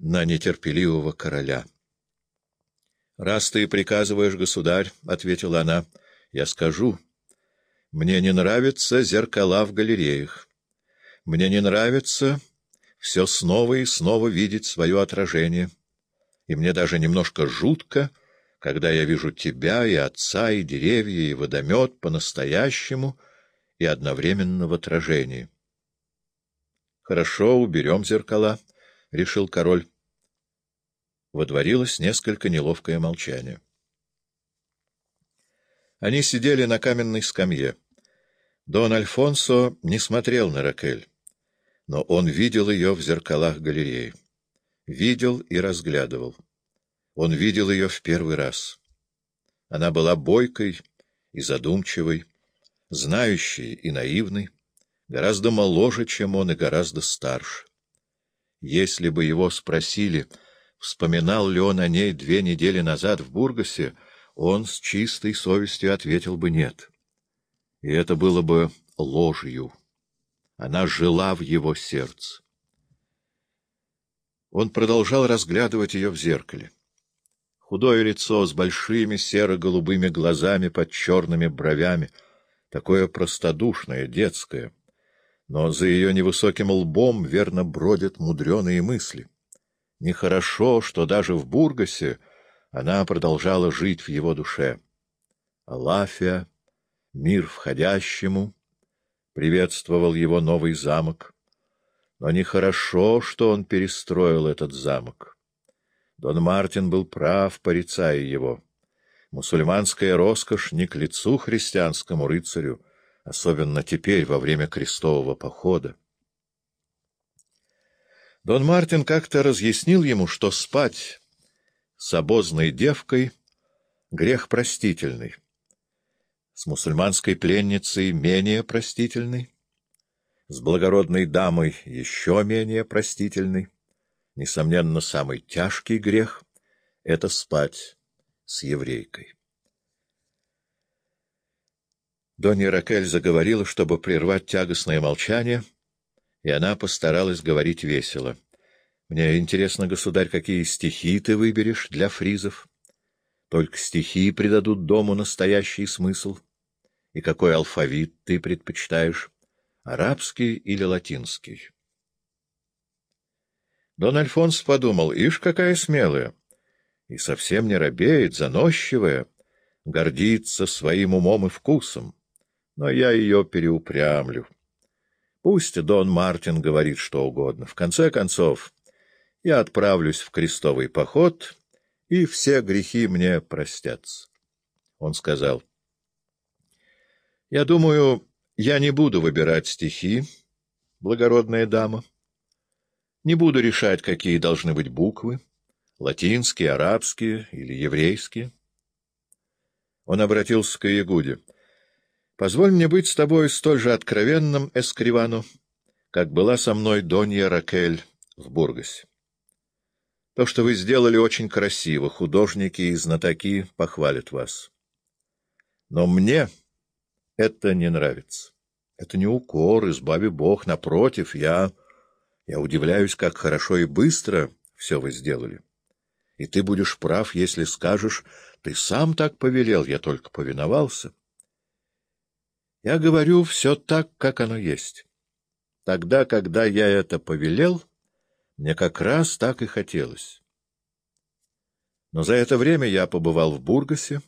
на нетерпеливого короля. — Раз ты приказываешь, государь, — ответила она, — я скажу. Мне не нравятся зеркала в галереях. Мне не нравится все снова и снова видеть свое отражение. И мне даже немножко жутко, когда я вижу тебя и отца, и деревья, и водомет по-настоящему и одновременно в отражении. — Хорошо, уберем зеркала, — решил король. Водворилось несколько неловкое молчание. Они сидели на каменной скамье. Дон Альфонсо не смотрел на Ракель но он видел ее в зеркалах галереи. Видел и разглядывал. Он видел ее в первый раз. Она была бойкой и задумчивой, знающей и наивной, гораздо моложе, чем он, и гораздо старше. Если бы его спросили, вспоминал ли он о ней две недели назад в Бургасе, он с чистой совестью ответил бы «нет». И это было бы ложью. Она жила в его сердце. Он продолжал разглядывать ее в зеркале. Худое лицо с большими серо-голубыми глазами под черными бровями, такое простодушное, детское. Но за ее невысоким лбом верно бродят мудреные мысли. Нехорошо, что даже в Бургасе она продолжала жить в его душе. Алафия, мир входящему — приветствовал его новый замок. Но нехорошо, что он перестроил этот замок. Дон Мартин был прав, порицая его. Мусульманская роскошь не к лицу христианскому рыцарю, особенно теперь, во время крестового похода. Дон Мартин как-то разъяснил ему, что спать с обозной девкой — грех простительный с мусульманской пленницей менее простительный, с благородной дамой еще менее простительный. Несомненно, самый тяжкий грех — это спать с еврейкой. Донья Ракель заговорила, чтобы прервать тягостное молчание, и она постаралась говорить весело. — Мне интересно, государь, какие стихи ты выберешь для фризов? Только стихи придадут дому настоящий смысл — и какой алфавит ты предпочитаешь, арабский или латинский? Дон Альфонс подумал, ишь, какая смелая, и совсем не робеет, заносчивая, гордится своим умом и вкусом, но я ее переупрямлю. Пусть Дон Мартин говорит что угодно. В конце концов, я отправлюсь в крестовый поход, и все грехи мне простятся. Он сказал — я думаю, я не буду выбирать стихи, благородная дама. Не буду решать, какие должны быть буквы, латинские, арабские или еврейские. Он обратился к Ягуде. «Позволь мне быть с тобой столь же откровенным, Эскривану, как была со мной Донья Ракель в Бургасе. То, что вы сделали, очень красиво, художники и знатоки похвалят вас. Но мне это не нравится. Это не укор, избави Бог. Напротив, я... Я удивляюсь, как хорошо и быстро все вы сделали. И ты будешь прав, если скажешь, ты сам так повелел, я только повиновался. Я говорю все так, как оно есть. Тогда, когда я это повелел, мне как раз так и хотелось. Но за это время я побывал в Бургасе,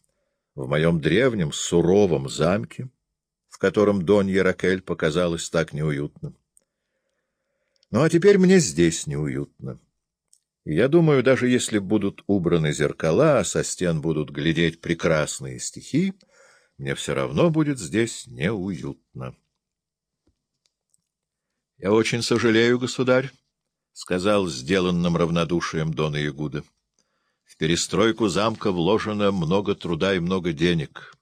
в моем древнем суровом замке, в котором Донья Ракель показалась так неуютно. Ну а теперь мне здесь неуютно. Я думаю, даже если будут убраны зеркала, а со стен будут глядеть прекрасные стихи, мне все равно будет здесь неуютно. — Я очень сожалею, государь, — сказал сделанным равнодушием Дона Ягуда. — В перестройку замка вложено много труда и много денег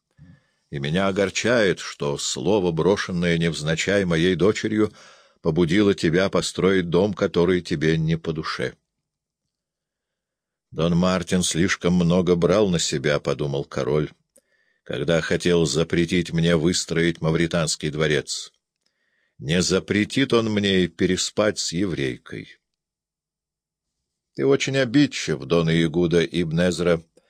и меня огорчает, что слово, брошенное невзначай моей дочерью, побудило тебя построить дом, который тебе не по душе. Дон Мартин слишком много брал на себя, — подумал король, когда хотел запретить мне выстроить мавританский дворец. Не запретит он мне переспать с еврейкой. Ты очень обидчив, Дон Иегуда Ибн Эзра,